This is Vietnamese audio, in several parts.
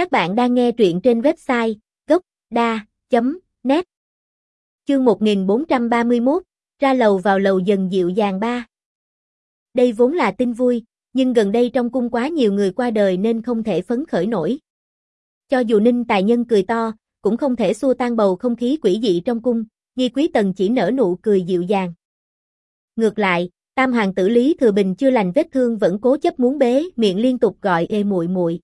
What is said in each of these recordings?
Các bạn đang nghe truyện trên website gocda.net Chương 1431, ra lầu vào lầu dần dịu dàng ba. Đây vốn là tin vui, nhưng gần đây trong cung quá nhiều người qua đời nên không thể phấn khởi nổi. Cho dù ninh tài nhân cười to, cũng không thể xua tan bầu không khí quỷ dị trong cung, nghi quý tần chỉ nở nụ cười dịu dàng. Ngược lại, tam hoàng tử Lý Thừa Bình chưa lành vết thương vẫn cố chấp muốn bế, miệng liên tục gọi ê muội muội.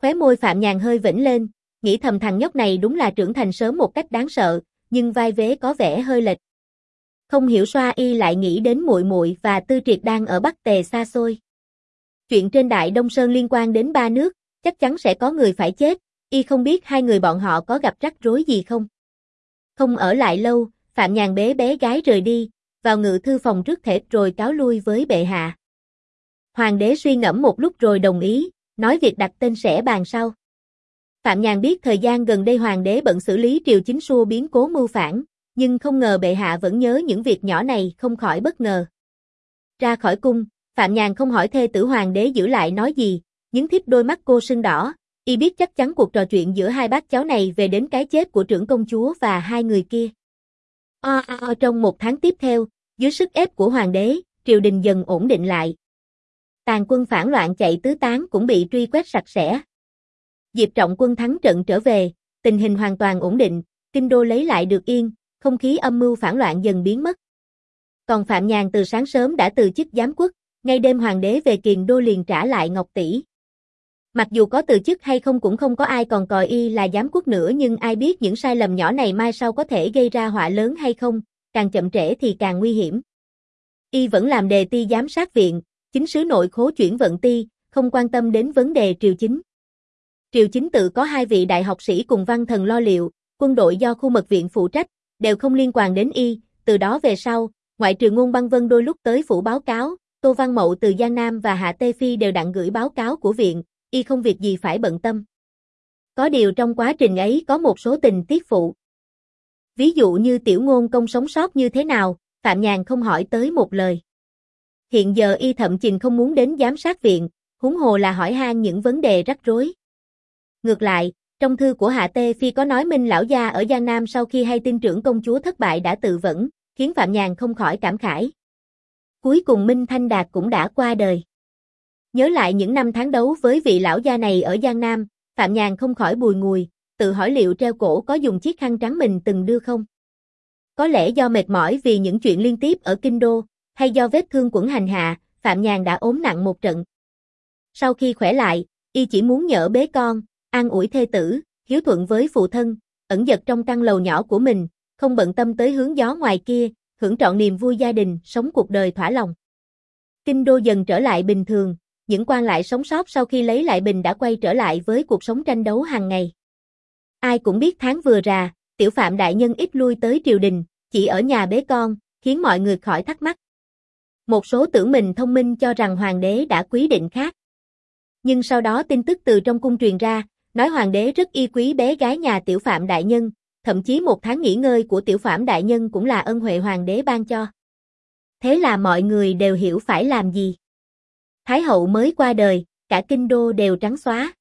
Khóe môi Phạm Nhàn hơi vĩnh lên, nghĩ thầm thằng nhóc này đúng là trưởng thành sớm một cách đáng sợ, nhưng vai vế có vẻ hơi lệch. Không hiểu xoa y lại nghĩ đến muội muội và tư triệt đang ở Bắc Tề xa xôi. Chuyện trên Đại Đông Sơn liên quan đến ba nước, chắc chắn sẽ có người phải chết, y không biết hai người bọn họ có gặp rắc rối gì không. Không ở lại lâu, Phạm Nhàn bế bé gái rời đi, vào ngự thư phòng trước thể rồi cáo lui với bệ hạ. Hoàng đế suy ngẫm một lúc rồi đồng ý, nói việc đặt tên sẽ bàn sau. Phạm Nhàn biết thời gian gần đây hoàng đế bận xử lý triều chính xua biến cố mưu phản, nhưng không ngờ bệ hạ vẫn nhớ những việc nhỏ này không khỏi bất ngờ. Ra khỏi cung, Phạm Nhàn không hỏi thê tử hoàng đế giữ lại nói gì, những thiếp đôi mắt cô sưng đỏ, y biết chắc chắn cuộc trò chuyện giữa hai bác cháu này về đến cái chết của trưởng công chúa và hai người kia. O, o, o trong một tháng tiếp theo, dưới sức ép của hoàng đế, triều đình dần ổn định lại. Tàn quân phản loạn chạy tứ tán cũng bị truy quét sạch sẽ. Diệp Trọng quân thắng trận trở về, tình hình hoàn toàn ổn định, kinh đô lấy lại được yên, không khí âm mưu phản loạn dần biến mất. Còn Phạm Nhàn từ sáng sớm đã từ chức giám quốc, ngay đêm hoàng đế về kiền đô liền trả lại Ngọc Tỷ. Mặc dù có từ chức hay không cũng không có ai còn coi y là giám quốc nữa nhưng ai biết những sai lầm nhỏ này mai sau có thể gây ra họa lớn hay không, càng chậm trễ thì càng nguy hiểm. Y vẫn làm đề ti giám sát viện, chính sứ nội khố chuyển vận ti, không quan tâm đến vấn đề triều chính. Triều chính tự có hai vị đại học sĩ cùng văn thần lo liệu, quân đội do khu mật viện phụ trách, đều không liên quan đến y, từ đó về sau, ngoại trừ ngôn băng vân đôi lúc tới phủ báo cáo, Tô Văn Mậu từ Giang Nam và Hạ Tê Phi đều đặng gửi báo cáo của viện, y không việc gì phải bận tâm. Có điều trong quá trình ấy có một số tình tiết phụ. Ví dụ như tiểu ngôn công sống sót như thế nào, Phạm Nhàn không hỏi tới một lời. Hiện giờ y thậm chình không muốn đến giám sát viện, huống hồ là hỏi han những vấn đề rắc rối. Ngược lại, trong thư của Hạ Tê Phi có nói Minh lão gia ở Giang Nam sau khi hay tin trưởng công chúa thất bại đã tự vẫn, khiến Phạm Nhàn không khỏi cảm khải. Cuối cùng Minh Thanh Đạt cũng đã qua đời. Nhớ lại những năm tháng đấu với vị lão gia này ở Giang Nam, Phạm Nhàn không khỏi bùi ngùi, tự hỏi liệu treo cổ có dùng chiếc khăn trắng mình từng đưa không? Có lẽ do mệt mỏi vì những chuyện liên tiếp ở Kinh Đô, hay do vết thương quẩn hành hạ, Phạm Nhàn đã ốm nặng một trận. Sau khi khỏe lại, y chỉ muốn nhỡ bế con, an ủi thê tử, hiếu thuận với phụ thân, ẩn giật trong căn lầu nhỏ của mình, không bận tâm tới hướng gió ngoài kia, hưởng trọn niềm vui gia đình, sống cuộc đời thỏa lòng. Kinh đô dần trở lại bình thường, những quan lại sống sót sau khi lấy lại bình đã quay trở lại với cuộc sống tranh đấu hàng ngày. Ai cũng biết tháng vừa ra, tiểu phạm đại nhân ít lui tới triều đình, chỉ ở nhà bế con, khiến mọi người khỏi thắc mắc. Một số tưởng mình thông minh cho rằng hoàng đế đã quý định khác. Nhưng sau đó tin tức từ trong cung truyền ra, nói hoàng đế rất y quý bé gái nhà tiểu phạm đại nhân, thậm chí một tháng nghỉ ngơi của tiểu phạm đại nhân cũng là ân huệ hoàng đế ban cho. Thế là mọi người đều hiểu phải làm gì. Thái hậu mới qua đời, cả kinh đô đều trắng xóa.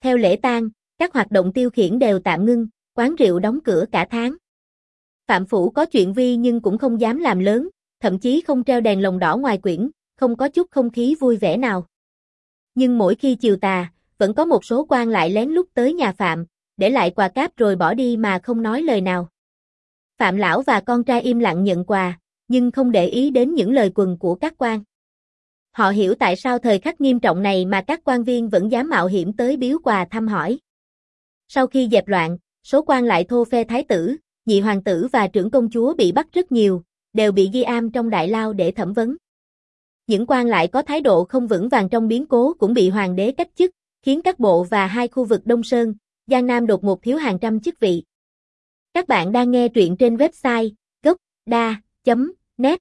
Theo lễ tang, các hoạt động tiêu khiển đều tạm ngưng, quán rượu đóng cửa cả tháng. Phạm Phủ có chuyện vi nhưng cũng không dám làm lớn, thậm chí không treo đèn lồng đỏ ngoài quyển, không có chút không khí vui vẻ nào. Nhưng mỗi khi chiều tà, vẫn có một số quan lại lén lút tới nhà Phạm, để lại quà cáp rồi bỏ đi mà không nói lời nào. Phạm Lão và con trai im lặng nhận quà, nhưng không để ý đến những lời quần của các quan. Họ hiểu tại sao thời khắc nghiêm trọng này mà các quan viên vẫn dám mạo hiểm tới biếu quà thăm hỏi. Sau khi dẹp loạn, số quan lại thô phe thái tử, nhị hoàng tử và trưởng công chúa bị bắt rất nhiều, đều bị ghi am trong đại lao để thẩm vấn. Những quan lại có thái độ không vững vàng trong biến cố cũng bị hoàng đế cách chức, khiến các bộ và hai khu vực Đông Sơn, Giang Nam đột ngột thiếu hàng trăm chức vị. Các bạn đang nghe truyện trên website gocda.net